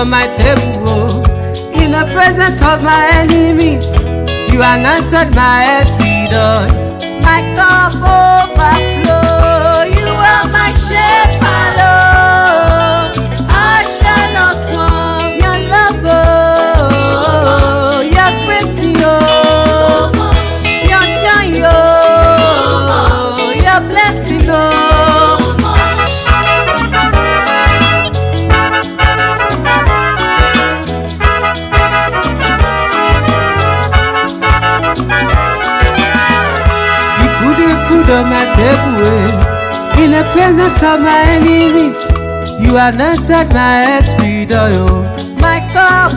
on my table. In the presence of my enemies, you anointed my head with. My cup overflow. Put the food on my table. In the presence of my enemies You anointed my head with My cup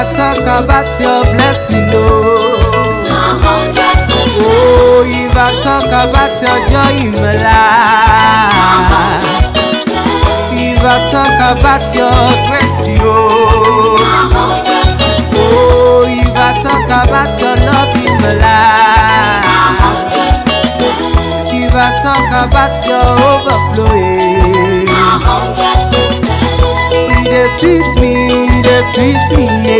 I talk about your blessing, oh, oh, if I talk about your joy in my life, if I talk about your grace, oh, oh, if I talk about your love in my life, if I talk about your overflowing. it sweet me, it sweet me, yeah.